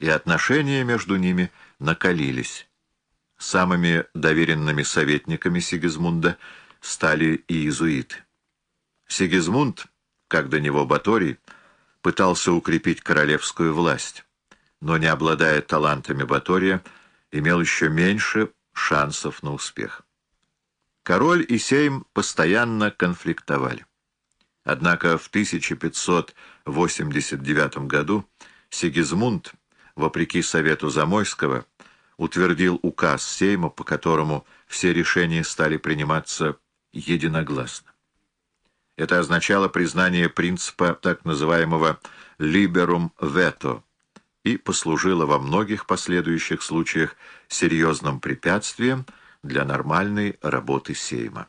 и отношения между ними накалились. Самыми доверенными советниками Сигизмунда стали и иезуиты. Сигизмунд, как до него Баторий, пытался укрепить королевскую власть, но, не обладая талантами Батория, имел еще меньше шансов на успех. Король и Сейм постоянно конфликтовали. Однако в 1589 году Сигизмунд, вопреки совету Замойского, утвердил указ Сейма, по которому все решения стали приниматься единогласно. Это означало признание принципа так называемого «liberum veto» и послужило во многих последующих случаях серьезным препятствием для нормальной работы Сейма.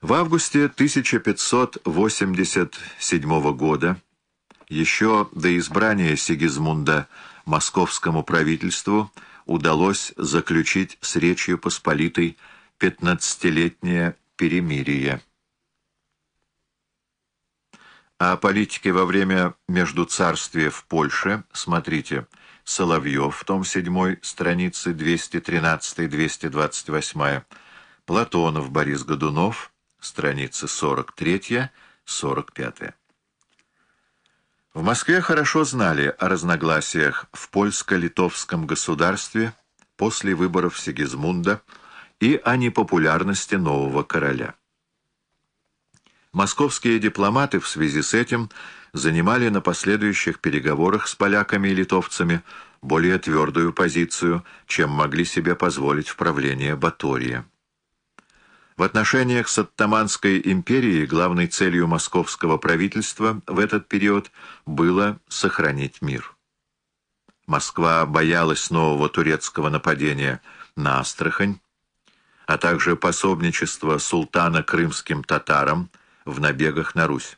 В августе 1587 года, еще до избрания Сигизмунда московскому правительству, удалось заключить с Речью Посполитой 15-летнее перемирие. О политике во время междуцарствия в Польше смотрите Соловьев, том 7, страницы 213-228, Платонов Борис Годунов, страницы 43-45. В Москве хорошо знали о разногласиях в польско-литовском государстве после выборов Сигизмунда и о непопулярности нового короля. Московские дипломаты в связи с этим занимали на последующих переговорах с поляками и литовцами более твердую позицию, чем могли себе позволить в правлении Батория. В отношениях с Оттоманской империей главной целью московского правительства в этот период было сохранить мир. Москва боялась нового турецкого нападения на Астрахань, а также пособничества султана крымским татарам в набегах на Русь.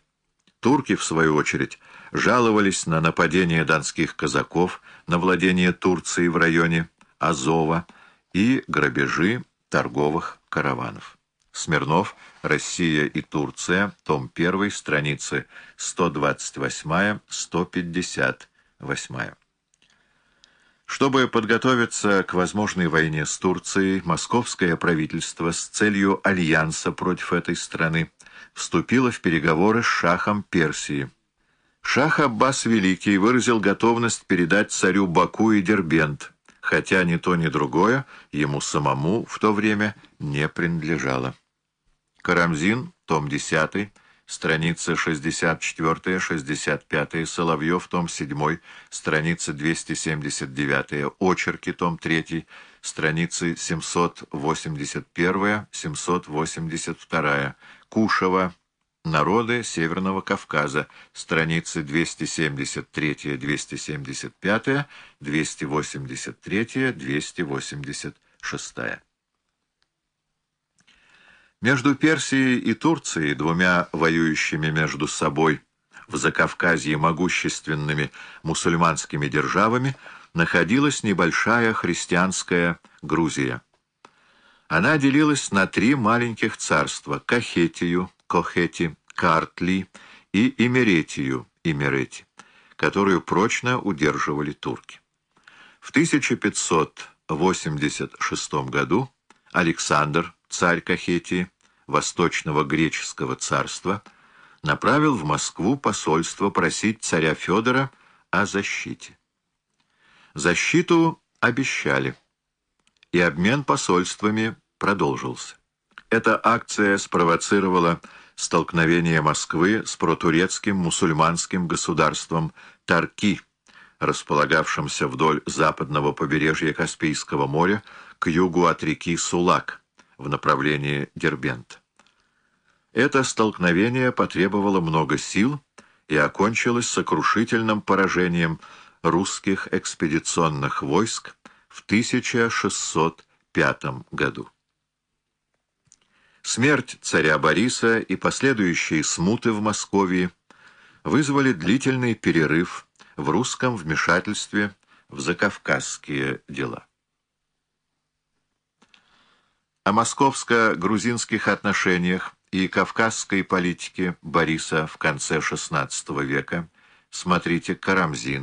Турки, в свою очередь, жаловались на нападение донских казаков на владение Турции в районе Азова и грабежи торговых караванов. Смирнов, Россия и Турция, том 1, страницы 128-158. Чтобы подготовиться к возможной войне с Турцией, московское правительство с целью альянса против этой страны вступило в переговоры с шахом Персии. Шах Аббас Великий выразил готовность передать царю Баку и Дербент, хотя ни то, ни другое ему самому в то время не принадлежало. Карамзин, том 10, страница 64-65, Соловьев, том 7, страница 279, Очерки, том 3, страницы 781-782, Кушева, Народы Северного Кавказа, страницы 273-275, 283-286. Между Персией и Турцией, двумя воюющими между собой в Закавказье могущественными мусульманскими державами, находилась небольшая христианская Грузия. Она делилась на три маленьких царства – Кахетию, Кохети, Картли и Имеретию, Имерети, которую прочно удерживали турки. В 1586 году Александр, царь Кахетии, Восточного греческого царства, направил в Москву посольство просить царя Федора о защите. Защиту обещали, и обмен посольствами продолжился. Эта акция спровоцировала столкновение Москвы с протурецким мусульманским государством Тарки, располагавшимся вдоль западного побережья Каспийского моря к югу от реки Сулак, в направлении Дербента. Это столкновение потребовало много сил и окончилось сокрушительным поражением русских экспедиционных войск в 1605 году. Смерть царя Бориса и последующие смуты в Москве вызвали длительный перерыв в русском вмешательстве в закавказские дела. О московско-грузинских отношениях и кавказской политике Бориса в конце XVI века Смотрите Карамзин.